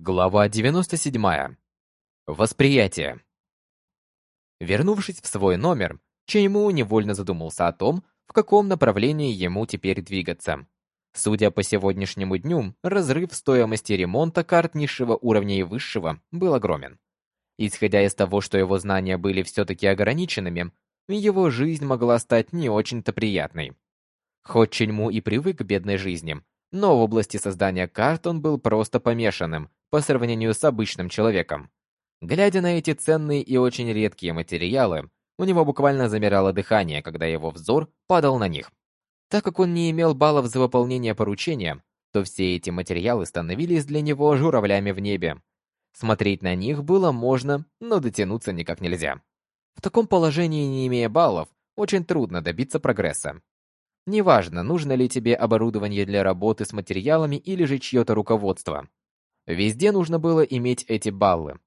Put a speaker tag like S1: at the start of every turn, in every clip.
S1: Глава 97. Восприятие. Вернувшись в свой номер, Чейму невольно задумался о том, в каком направлении ему теперь двигаться. Судя по сегодняшнему дню, разрыв стоимости ремонта карт низшего уровня и высшего был огромен. Исходя из того, что его знания были все-таки ограниченными, его жизнь могла стать не очень-то приятной. Хоть Ченьму и привык к бедной жизни, но в области создания карт он был просто помешанным по сравнению с обычным человеком. Глядя на эти ценные и очень редкие материалы, у него буквально замирало дыхание, когда его взор падал на них. Так как он не имел баллов за выполнение поручения, то все эти материалы становились для него журавлями в небе. Смотреть на них было можно, но дотянуться никак нельзя. В таком положении, не имея баллов, очень трудно добиться прогресса. Неважно, нужно ли тебе оборудование для работы с материалами или же чье-то руководство. Везде нужно было иметь эти баллы.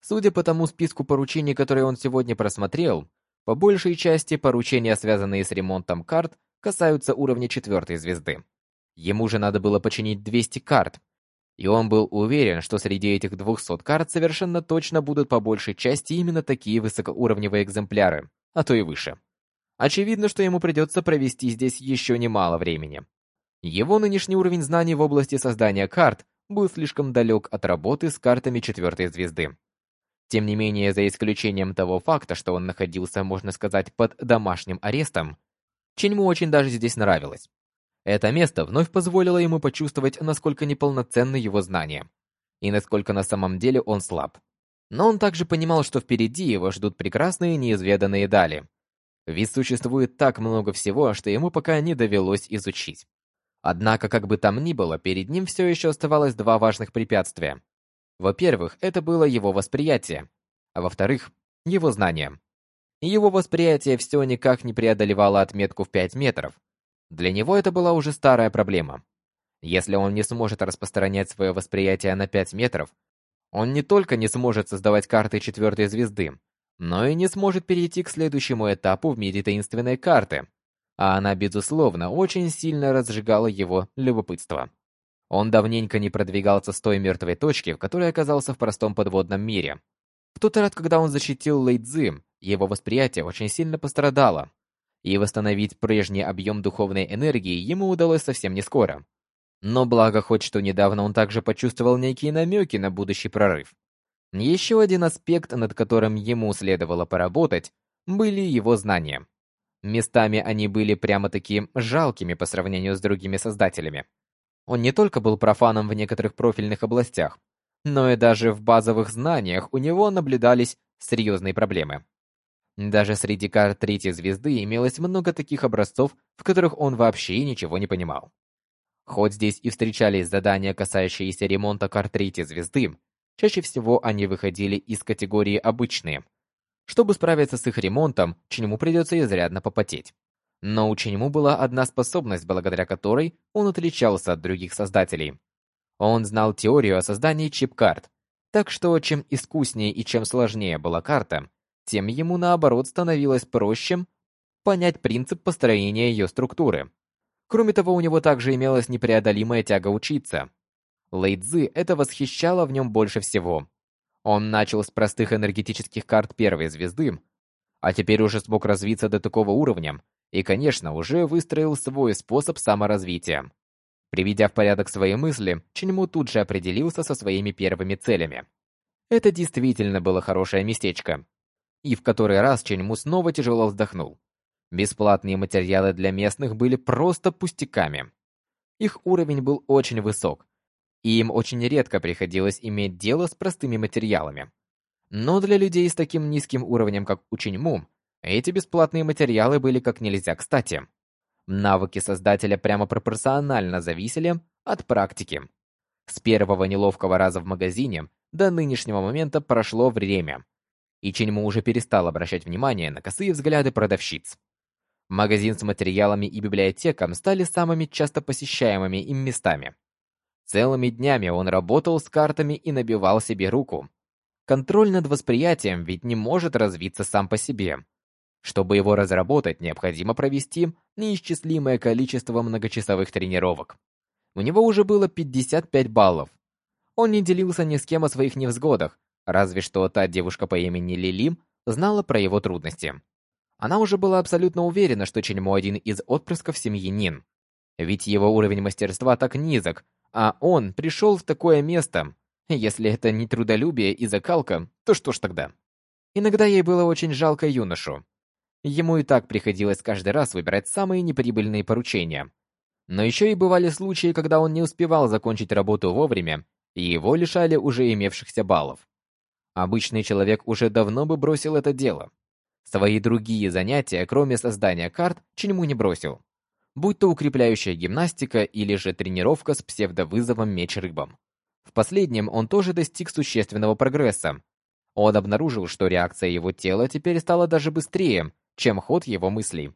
S1: Судя по тому списку поручений, которые он сегодня просмотрел, по большей части поручения, связанные с ремонтом карт, касаются уровня четвертой звезды. Ему же надо было починить 200 карт, и он был уверен, что среди этих 200 карт совершенно точно будут по большей части именно такие высокоуровневые экземпляры, а то и выше. Очевидно, что ему придется провести здесь еще немало времени. Его нынешний уровень знаний в области создания карт был слишком далек от работы с картами четвертой звезды. Тем не менее, за исключением того факта, что он находился, можно сказать, под домашним арестом, Ченьму очень даже здесь нравилось. Это место вновь позволило ему почувствовать, насколько неполноценны его знания, и насколько на самом деле он слаб. Но он также понимал, что впереди его ждут прекрасные неизведанные дали, ведь существует так много всего, что ему пока не довелось изучить. Однако, как бы там ни было, перед ним все еще оставалось два важных препятствия. Во-первых, это было его восприятие, а во-вторых, его знание. Его восприятие все никак не преодолевало отметку в 5 метров. Для него это была уже старая проблема. Если он не сможет распространять свое восприятие на 5 метров, он не только не сможет создавать карты четвертой звезды, но и не сможет перейти к следующему этапу в мире таинственной карты. А она, безусловно, очень сильно разжигала его любопытство. Он давненько не продвигался с той мертвой точки, в которой оказался в простом подводном мире. В тот раз, когда он защитил Лэйдзи, его восприятие очень сильно пострадало, и восстановить прежний объем духовной энергии ему удалось совсем не скоро. Но благо хоть что недавно он также почувствовал некие намеки на будущий прорыв. Еще один аспект, над которым ему следовало поработать, были его знания. Местами они были прямо-таки жалкими по сравнению с другими создателями. Он не только был профаном в некоторых профильных областях, но и даже в базовых знаниях у него наблюдались серьезные проблемы. Даже среди карт третьей звезды имелось много таких образцов, в которых он вообще ничего не понимал. Хоть здесь и встречались задания, касающиеся ремонта карт третьей звезды, Чаще всего они выходили из категории «обычные». Чтобы справиться с их ремонтом, Чиньму придется изрядно попотеть. Но у Чиньму была одна способность, благодаря которой он отличался от других создателей. Он знал теорию о создании чип-карт, так что чем искуснее и чем сложнее была карта, тем ему наоборот становилось проще понять принцип построения ее структуры. Кроме того, у него также имелась непреодолимая тяга учиться. Лэйдзы это восхищало в нем больше всего. Он начал с простых энергетических карт первой звезды, а теперь уже смог развиться до такого уровня и, конечно, уже выстроил свой способ саморазвития. Приведя в порядок свои мысли, Ченьму тут же определился со своими первыми целями. Это действительно было хорошее местечко. И в который раз Ченьму снова тяжело вздохнул. Бесплатные материалы для местных были просто пустяками. Их уровень был очень высок, и им очень редко приходилось иметь дело с простыми материалами. Но для людей с таким низким уровнем, как Ученьму, эти бесплатные материалы были как нельзя кстати. Навыки создателя прямо пропорционально зависели от практики. С первого неловкого раза в магазине до нынешнего момента прошло время, и Ченьму уже перестал обращать внимание на косые взгляды продавщиц. Магазин с материалами и библиотеком стали самыми часто посещаемыми им местами. Целыми днями он работал с картами и набивал себе руку. Контроль над восприятием ведь не может развиться сам по себе. Чтобы его разработать, необходимо провести неисчислимое количество многочасовых тренировок. У него уже было 55 баллов. Он не делился ни с кем о своих невзгодах, разве что та девушка по имени Лили знала про его трудности. Она уже была абсолютно уверена, что Ченьмо один из отпрысков семьи Нин. Ведь его уровень мастерства так низок, а он пришел в такое место. Если это не трудолюбие и закалка, то что ж тогда? Иногда ей было очень жалко юношу. Ему и так приходилось каждый раз выбирать самые неприбыльные поручения. Но еще и бывали случаи, когда он не успевал закончить работу вовремя, и его лишали уже имевшихся баллов. Обычный человек уже давно бы бросил это дело. Свои другие занятия, кроме создания карт, чему не бросил. Будь то укрепляющая гимнастика или же тренировка с псевдовызовом меч-рыбом. В последнем он тоже достиг существенного прогресса. Он обнаружил, что реакция его тела теперь стала даже быстрее, чем ход его мыслей.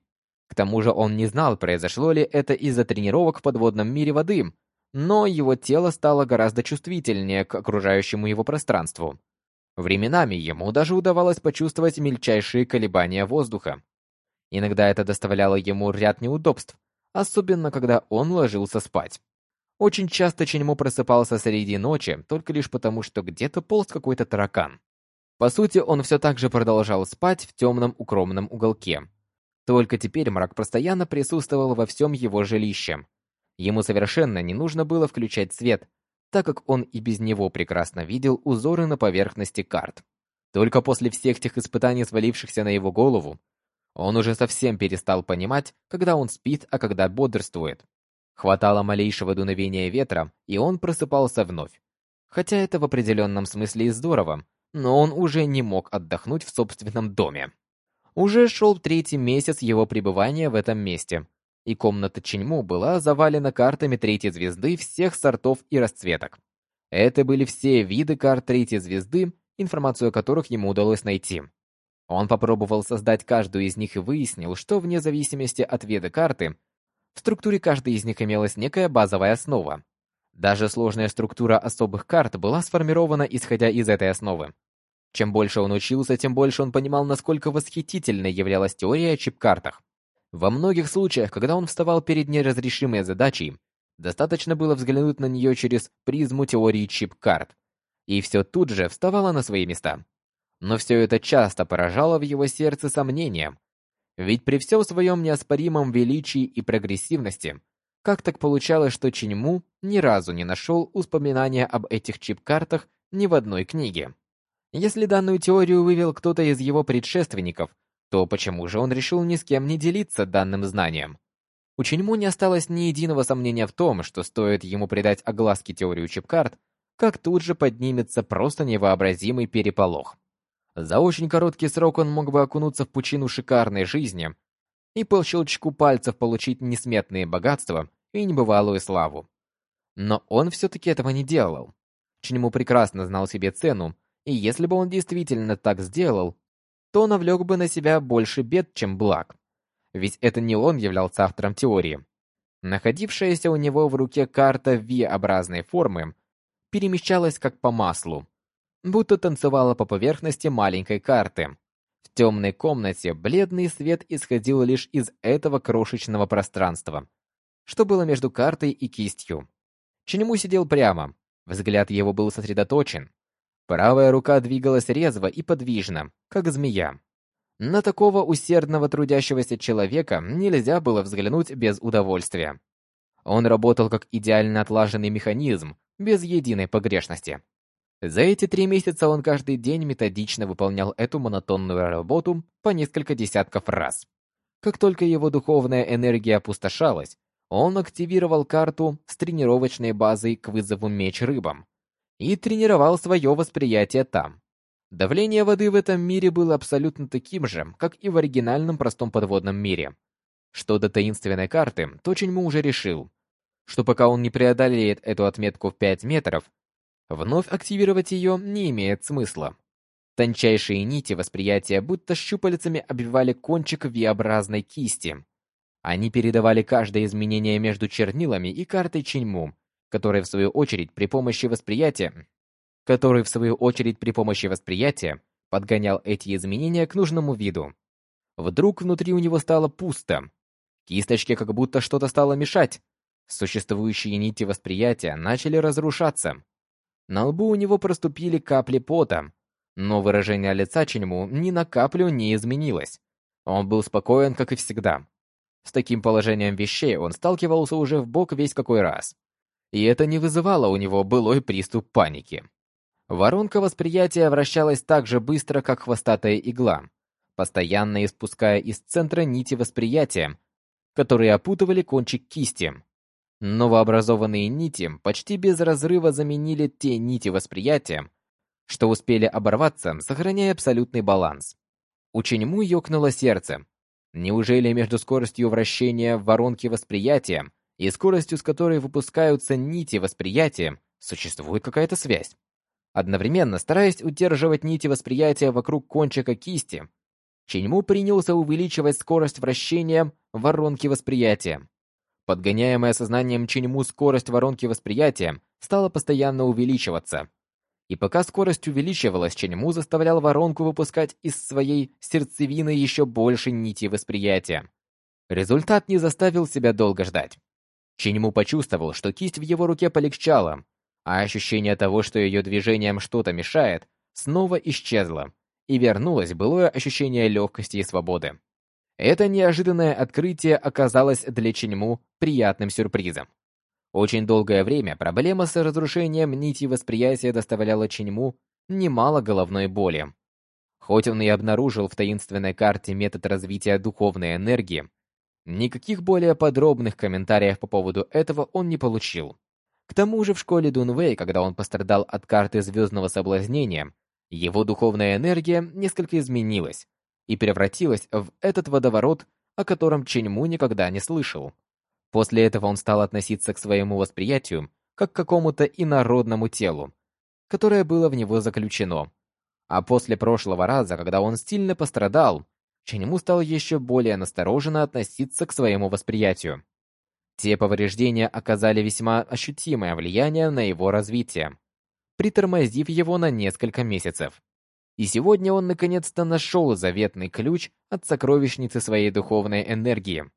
S1: К тому же он не знал, произошло ли это из-за тренировок в подводном мире воды, но его тело стало гораздо чувствительнее к окружающему его пространству. Временами ему даже удавалось почувствовать мельчайшие колебания воздуха. Иногда это доставляло ему ряд неудобств, особенно когда он ложился спать. Очень часто Ченьму просыпался среди ночи только лишь потому, что где-то полз какой-то таракан. По сути, он все так же продолжал спать в темном укромном уголке. Только теперь мрак постоянно присутствовал во всем его жилище. Ему совершенно не нужно было включать свет, так как он и без него прекрасно видел узоры на поверхности карт. Только после всех тех испытаний, свалившихся на его голову, он уже совсем перестал понимать, когда он спит, а когда бодрствует. Хватало малейшего дуновения ветра, и он просыпался вновь. Хотя это в определенном смысле и здорово, но он уже не мог отдохнуть в собственном доме. Уже шел третий месяц его пребывания в этом месте, и комната Ченьму была завалена картами третьей звезды всех сортов и расцветок. Это были все виды карт третьей звезды, информацию о которых ему удалось найти. Он попробовал создать каждую из них и выяснил, что вне зависимости от вида карты, в структуре каждой из них имелась некая базовая основа. Даже сложная структура особых карт была сформирована исходя из этой основы. Чем больше он учился, тем больше он понимал, насколько восхитительной являлась теория о чип-картах. Во многих случаях, когда он вставал перед неразрешимой задачей, достаточно было взглянуть на нее через призму теории чип-карт, и все тут же вставало на свои места. Но все это часто поражало в его сердце сомнением, ведь при всем своем неоспоримом величии и прогрессивности, как так получалось, что Чиньму ни разу не нашел упоминания об этих чип-картах ни в одной книге? Если данную теорию вывел кто-то из его предшественников, то почему же он решил ни с кем не делиться данным знанием? У Чиньму не осталось ни единого сомнения в том, что стоит ему придать огласке теорию чип-карт, как тут же поднимется просто невообразимый переполох. За очень короткий срок он мог бы окунуться в пучину шикарной жизни и по щелчку пальцев получить несметные богатства и небывалую славу. Но он все-таки этого не делал. Чиньму прекрасно знал себе цену, и если бы он действительно так сделал, то навлек бы на себя больше бед, чем благ. Ведь это не он являлся автором теории. Находившаяся у него в руке карта V-образной формы перемещалась как по маслу, будто танцевала по поверхности маленькой карты. В темной комнате бледный свет исходил лишь из этого крошечного пространства, что было между картой и кистью. Ченему сидел прямо, взгляд его был сосредоточен, Правая рука двигалась резво и подвижно, как змея. На такого усердного трудящегося человека нельзя было взглянуть без удовольствия. Он работал как идеально отлаженный механизм, без единой погрешности. За эти три месяца он каждый день методично выполнял эту монотонную работу по несколько десятков раз. Как только его духовная энергия опустошалась, он активировал карту с тренировочной базой к вызову меч рыбам, и тренировал свое восприятие там. Давление воды в этом мире было абсолютно таким же, как и в оригинальном простом подводном мире. Что до таинственной карты, то Ченьму уже решил, что пока он не преодолеет эту отметку в 5 метров, вновь активировать ее не имеет смысла. Тончайшие нити восприятия будто щупальцами обвивали кончик V-образной кисти. Они передавали каждое изменение между чернилами и картой Ченьму, который в свою очередь при помощи восприятия, который в свою очередь при помощи восприятия подгонял эти изменения к нужному виду. Вдруг внутри у него стало пусто. Кисточке как будто что-то стало мешать. Существующие нити восприятия начали разрушаться. На лбу у него проступили капли пота, но выражение лица Ченьму ни на каплю не изменилось. Он был спокоен, как и всегда. С таким положением вещей он сталкивался уже в бок весь какой раз. И это не вызывало у него былой приступ паники. Воронка восприятия вращалась так же быстро, как хвостатая игла, постоянно испуская из центра нити восприятия, которые опутывали кончик кисти. Новообразованные нити почти без разрыва заменили те нити восприятия, что успели оборваться, сохраняя абсолютный баланс. У Ченьму ёкнуло сердце. Неужели между скоростью вращения воронки восприятия и скоростью, с которой выпускаются нити восприятия, существует какая-то связь? Одновременно, стараясь удерживать нити восприятия вокруг кончика кисти, Ченьму принялся увеличивать скорость вращения воронки восприятия. Подгоняемая сознанием Чиньму скорость воронки восприятия стала постоянно увеличиваться. И пока скорость увеличивалась, Чиньму заставлял воронку выпускать из своей сердцевины еще больше нити восприятия. Результат не заставил себя долго ждать. Чиньму почувствовал, что кисть в его руке полегчала, а ощущение того, что ее движением что-то мешает, снова исчезло, и вернулось былое ощущение легкости и свободы. Это неожиданное открытие оказалось для Ченьму приятным сюрпризом. Очень долгое время проблема с разрушением нити восприятия доставляла Ченьму немало головной боли. Хоть он и обнаружил в таинственной карте метод развития духовной энергии, никаких более подробных комментариев по поводу этого он не получил. К тому же в школе Дунвэй, когда он пострадал от карты звездного соблазнения, его духовная энергия несколько изменилась, и превратилась в этот водоворот, о котором Ченьму никогда не слышал. После этого он стал относиться к своему восприятию как к какому-то инородному телу, которое было в него заключено. А после прошлого раза, когда он сильно пострадал, Ченьму стал еще более настороженно относиться к своему восприятию. Те повреждения оказали весьма ощутимое влияние на его развитие, притормозив его на несколько месяцев. И сегодня он наконец-то нашел заветный ключ от сокровищницы своей духовной энергии.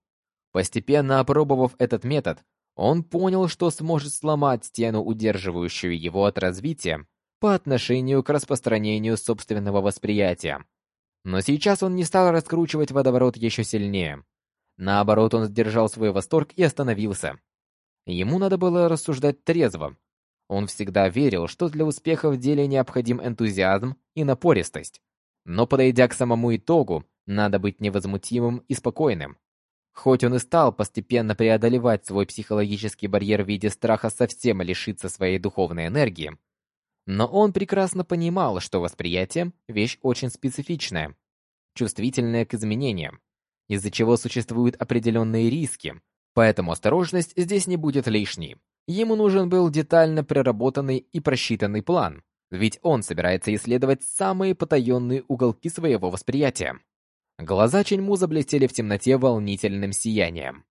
S1: Постепенно опробовав этот метод, он понял, что сможет сломать стену, удерживающую его от развития, по отношению к распространению собственного восприятия. Но сейчас он не стал раскручивать водоворот еще сильнее. Наоборот, он сдержал свой восторг и остановился. Ему надо было рассуждать трезво, он всегда верил, что для успеха в деле необходим энтузиазм и напористость. Но подойдя к самому итогу, надо быть невозмутимым и спокойным. Хоть он и стал постепенно преодолевать свой психологический барьер в виде страха совсем лишиться своей духовной энергии, но он прекрасно понимал, что восприятие – вещь очень специфичная, чувствительная к изменениям, из-за чего существуют определенные риски, поэтому осторожность здесь не будет лишней. Ему нужен был детально проработанный и просчитанный план, ведь он собирается исследовать самые потаенные уголки своего восприятия. Глаза Ченьму заблестели в темноте волнительным сиянием.